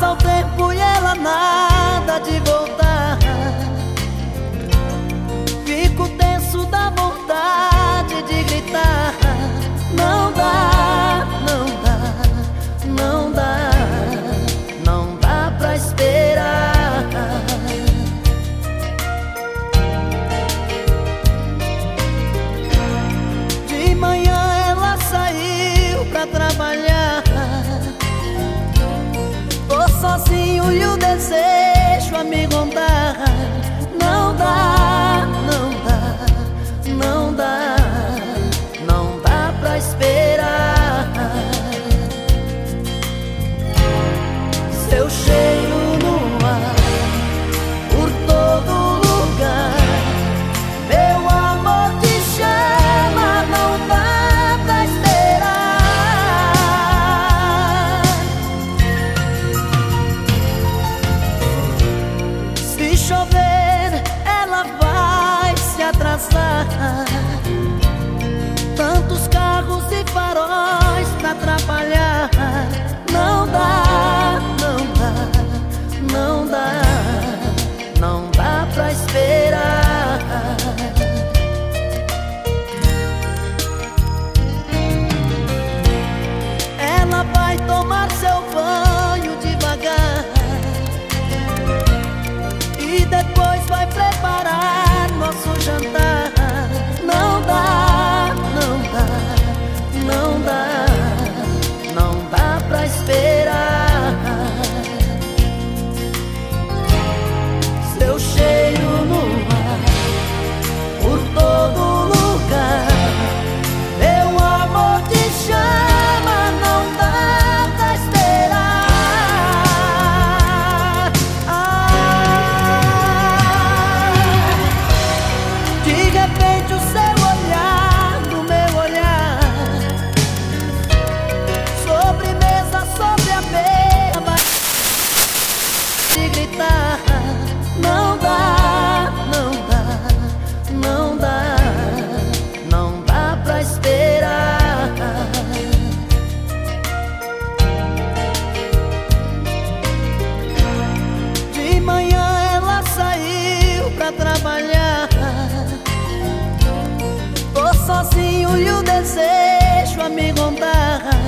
passa o tempo e ela nasce. sozinho. passar. Tantos carros e faróis. não dá, não dá, não dá, não dá pra esperar. De manhã ela saiu pra trabalhar. Tô sozinho e o desejo a me contar.